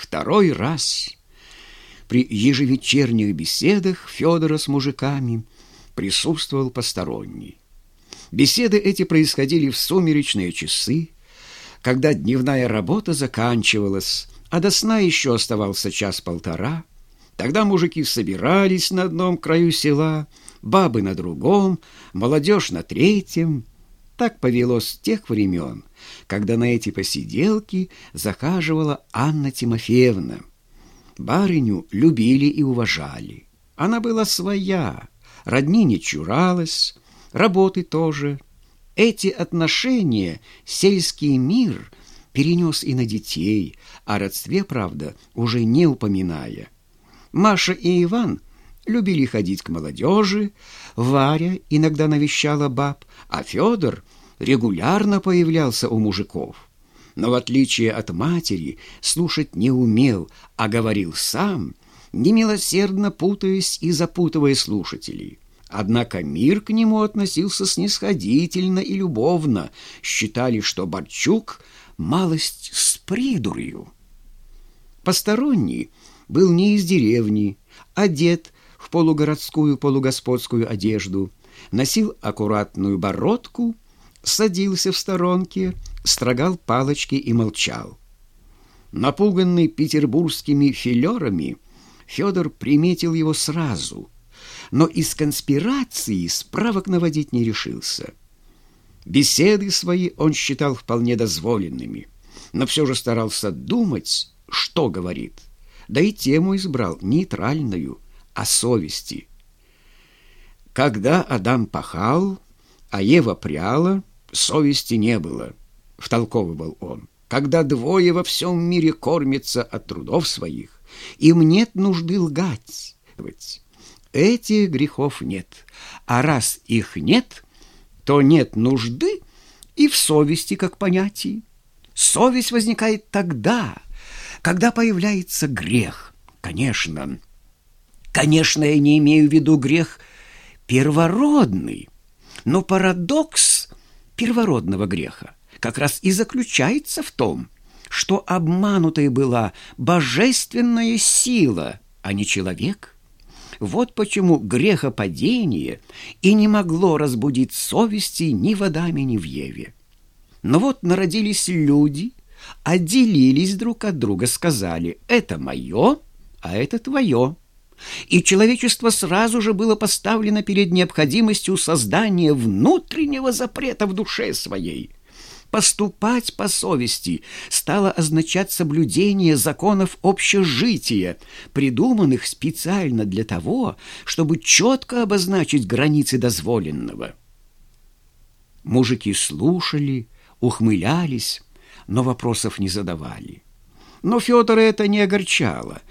Второй раз при ежевечерних беседах Федора с мужиками присутствовал посторонний. Беседы эти происходили в сумеречные часы, когда дневная работа заканчивалась, а до сна еще оставался час-полтора. Тогда мужики собирались на одном краю села, бабы на другом, молодежь на третьем. Так повелось с тех времен, когда на эти посиделки захаживала Анна Тимофеевна. Барыню любили и уважали. Она была своя, родни не чуралась, работы тоже. Эти отношения сельский мир перенес и на детей, о родстве, правда, уже не упоминая. Маша и Иван любили ходить к молодежи, Варя иногда навещала баб, а Федор регулярно появлялся у мужиков. Но в отличие от матери слушать не умел, а говорил сам, немилосердно путаясь и запутывая слушателей. Однако мир к нему относился снисходительно и любовно, считали, что Борчук — малость с придурью. Посторонний был не из деревни, одет в полугородскую полугосподскую одежду, носил аккуратную бородку, садился в сторонке, строгал палочки и молчал. Напуганный петербургскими филерами, Федор приметил его сразу — но из конспирации справок наводить не решился. Беседы свои он считал вполне дозволенными, но все же старался думать, что говорит, да и тему избрал нейтральную, о совести. Когда Адам пахал, а Ева пряла, совести не было, втолковывал он. Когда двое во всем мире кормятся от трудов своих, им нет нужды лгать. Этих грехов нет. А раз их нет, то нет нужды и в совести как понятии. Совесть возникает тогда, когда появляется грех. Конечно, конечно, я не имею в виду грех первородный, но парадокс первородного греха как раз и заключается в том, что обманутой была божественная сила, а не человек – вот почему грехопадение и не могло разбудить совести ни в Адаме, ни в Еве. Но вот народились люди, отделились друг от друга, сказали «это мое, а это твое». И человечество сразу же было поставлено перед необходимостью создания внутреннего запрета в душе своей – Поступать по совести стало означать соблюдение законов общежития, придуманных специально для того, чтобы четко обозначить границы дозволенного. Мужики слушали, ухмылялись, но вопросов не задавали. Но Федора это не огорчало.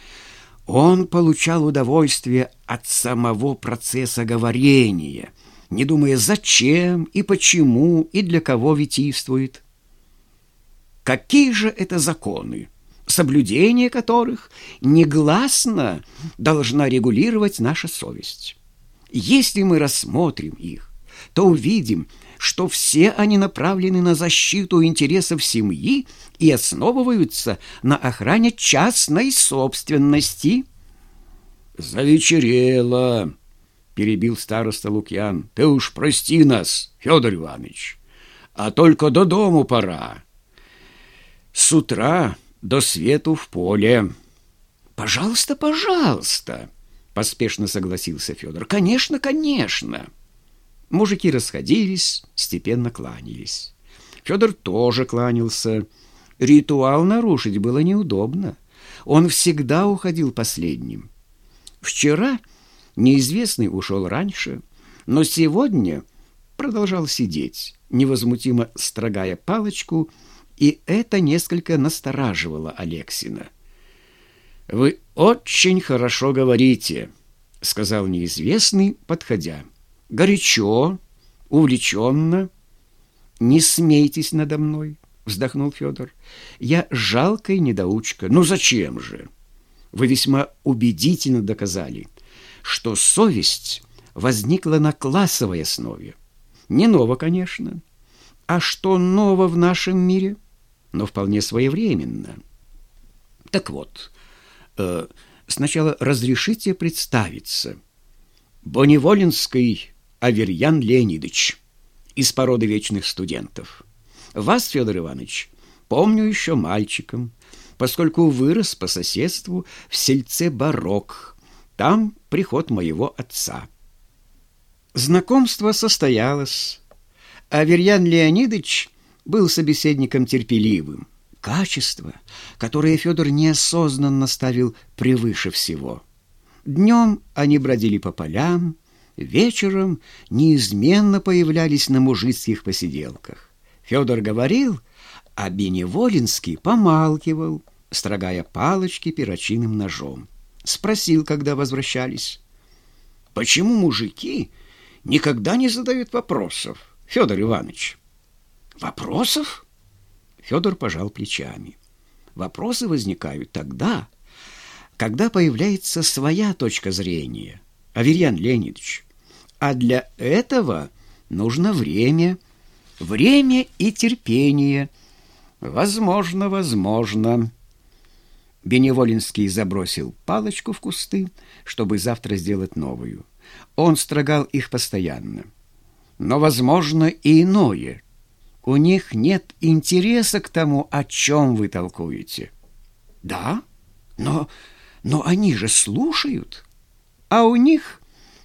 Он получал удовольствие от самого процесса говорения – не думая, зачем и почему и для кого витийствует. Какие же это законы, соблюдение которых негласно должна регулировать наша совесть? Если мы рассмотрим их, то увидим, что все они направлены на защиту интересов семьи и основываются на охране частной собственности. «Завечерело!» перебил староста Лукьян. Ты уж прости нас, Федор Иванович, а только до дому пора. С утра до свету в поле. Пожалуйста, пожалуйста, поспешно согласился Федор. Конечно, конечно. Мужики расходились, степенно кланялись. Федор тоже кланялся. Ритуал нарушить было неудобно. Он всегда уходил последним. Вчера Неизвестный ушел раньше, но сегодня продолжал сидеть, невозмутимо строгая палочку, и это несколько настораживало Алексина. «Вы очень хорошо говорите», — сказал неизвестный, подходя. «Горячо, увлеченно. Не смейтесь надо мной», — вздохнул Федор. «Я жалкая недоучка. Ну зачем же? Вы весьма убедительно доказали» что совесть возникла на классовой основе. Не ново, конечно. А что ново в нашем мире? Но вполне своевременно. Так вот, э, сначала разрешите представиться. Боневолинский Аверьян Леонидович из породы вечных студентов. Вас, Федор Иванович, помню еще мальчиком, поскольку вырос по соседству в сельце Барок. Там приход моего отца. Знакомство состоялось. Аверьян Леонидович был собеседником терпеливым. Качество, которое Федор неосознанно ставил превыше всего. Днем они бродили по полям, вечером неизменно появлялись на мужицких посиделках. Федор говорил, а Беневолинский помалкивал, строгая палочки перочинным ножом. Спросил, когда возвращались. «Почему мужики никогда не задают вопросов, Федор Иванович?» «Вопросов?» Федор пожал плечами. «Вопросы возникают тогда, когда появляется своя точка зрения, Аверьян Леонидович. А для этого нужно время, время и терпение. Возможно, возможно». Беневолинский забросил палочку в кусты, чтобы завтра сделать новую. Он строгал их постоянно. Но, возможно, и иное. У них нет интереса к тому, о чем вы толкуете. Да, но, но они же слушают. А у них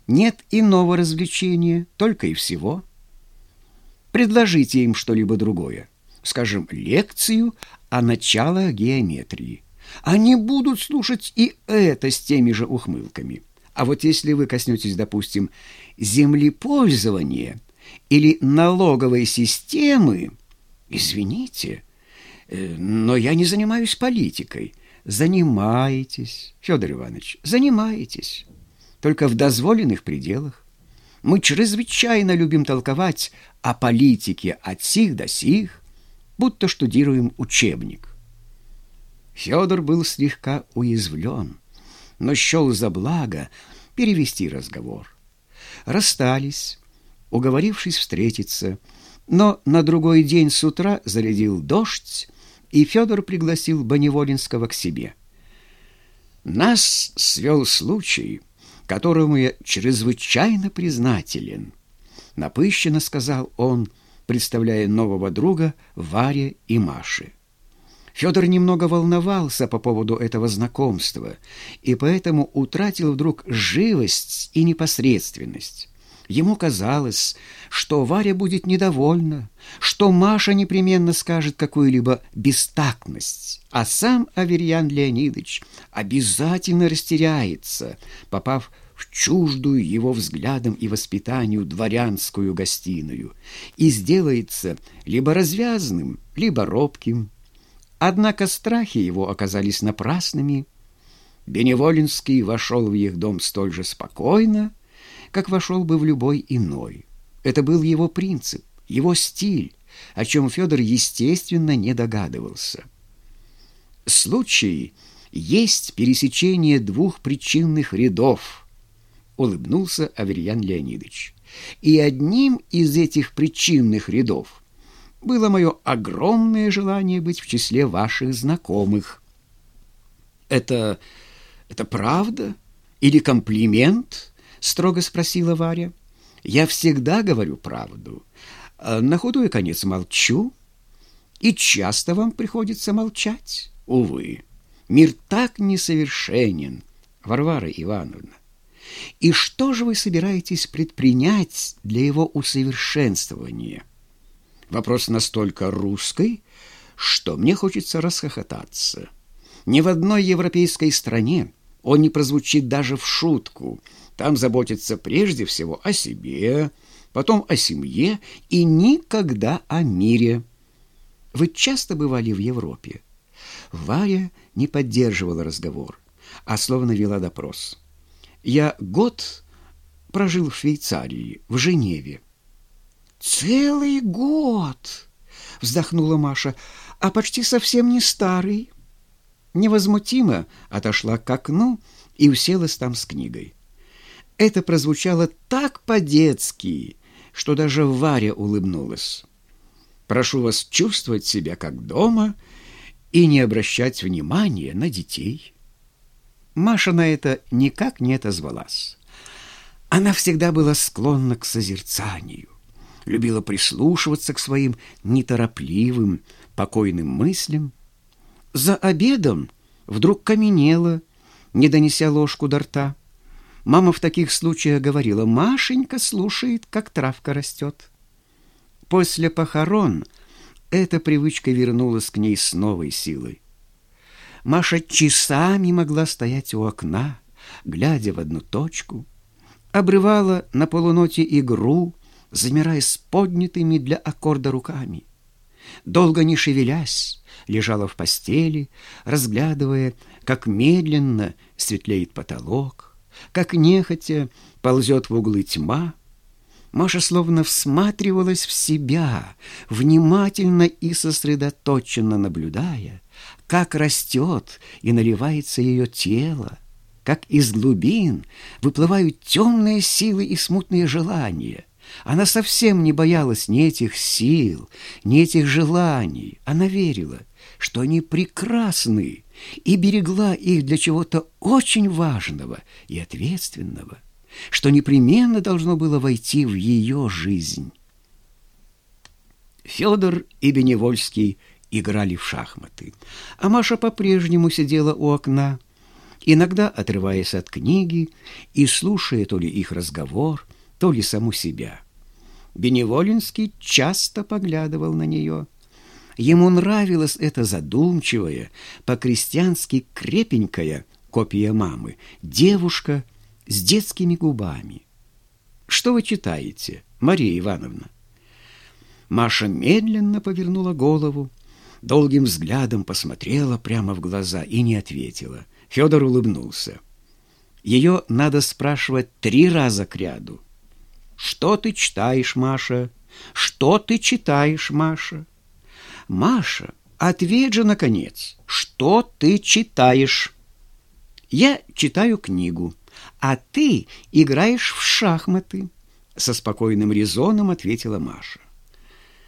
нет иного развлечения, только и всего. Предложите им что-либо другое. Скажем, лекцию о началах геометрии. Они будут слушать и это с теми же ухмылками. А вот если вы коснетесь, допустим, землепользования или налоговой системы, извините, э, но я не занимаюсь политикой. Занимаетесь, Федор Иванович, занимаетесь. Только в дозволенных пределах. Мы чрезвычайно любим толковать о политике от сих до сих, будто штудируем учебник. Федор был слегка уязвлен, но счел за благо перевести разговор. Расстались, уговорившись встретиться, но на другой день с утра зарядил дождь, и Федор пригласил Боневолинского к себе. Нас свел случай, которому я чрезвычайно признателен. Напыщенно сказал он, представляя нового друга Варе и Маше. Федор немного волновался по поводу этого знакомства и поэтому утратил вдруг живость и непосредственность. Ему казалось, что Варя будет недовольна, что Маша непременно скажет какую-либо бестактность, а сам Аверьян Леонидович обязательно растеряется, попав в чуждую его взглядом и воспитанию дворянскую гостиную, и сделается либо развязным, либо робким. Однако страхи его оказались напрасными. Беневолинский вошел в их дом столь же спокойно, как вошел бы в любой иной. Это был его принцип, его стиль, о чем Федор, естественно, не догадывался. Случай есть пересечение двух причинных рядов, улыбнулся Аверьян Леонидович. И одним из этих причинных рядов было мое огромное желание быть в числе ваших знакомых. Это... это правда? Или комплимент? Строго спросила Варя. Я всегда говорю правду. А на худой конец молчу. И часто вам приходится молчать. Увы, мир так несовершенен, Варвара Ивановна. И что же вы собираетесь предпринять для его усовершенствования?» Вопрос настолько русский, что мне хочется расхохотаться. Ни в одной европейской стране он не прозвучит даже в шутку. Там заботятся прежде всего о себе, потом о семье и никогда о мире. Вы часто бывали в Европе? Варя не поддерживала разговор, а словно вела допрос. Я год прожил в Швейцарии, в Женеве. «Целый год!» — вздохнула Маша. «А почти совсем не старый». Невозмутимо отошла к окну и уселась там с книгой. Это прозвучало так по-детски, что даже Варя улыбнулась. «Прошу вас чувствовать себя как дома и не обращать внимания на детей. Маша на это никак не отозвалась. Она всегда была склонна к созерцанию, любила прислушиваться к своим неторопливым, покойным мыслям. За обедом вдруг каменела, не донеся ложку до рта. Мама в таких случаях говорила, «Машенька слушает, как травка растет». После похорон эта привычка вернулась к ней с новой силой. Маша часами могла стоять у окна, глядя в одну точку, обрывала на полуноте игру, замирая с поднятыми для аккорда руками. Долго не шевелясь, лежала в постели, разглядывая, как медленно светлеет потолок, как нехотя ползет в углы тьма, Маша словно всматривалась в себя, внимательно и сосредоточенно наблюдая, как растет и наливается ее тело, как из глубин выплывают темные силы и смутные желания. Она совсем не боялась ни этих сил, ни этих желаний. Она верила, что они прекрасны, и берегла их для чего-то очень важного и ответственного что непременно должно было войти в ее жизнь. Федор и Беневольский играли в шахматы, а Маша по-прежнему сидела у окна, иногда отрываясь от книги и слушая то ли их разговор, то ли саму себя. Беневолинский часто поглядывал на нее. Ему нравилась эта задумчивая, по-крестьянски крепенькая копия мамы, девушка с детскими губами. «Что вы читаете, Мария Ивановна?» Маша медленно повернула голову, долгим взглядом посмотрела прямо в глаза и не ответила. Федор улыбнулся. Ее надо спрашивать три раза к ряду. «Что ты читаешь, Маша? Что ты читаешь, Маша?» «Маша, ответь же, наконец, что ты читаешь?» «Я читаю книгу», а ты играешь в шахматы», — со спокойным резоном ответила Маша.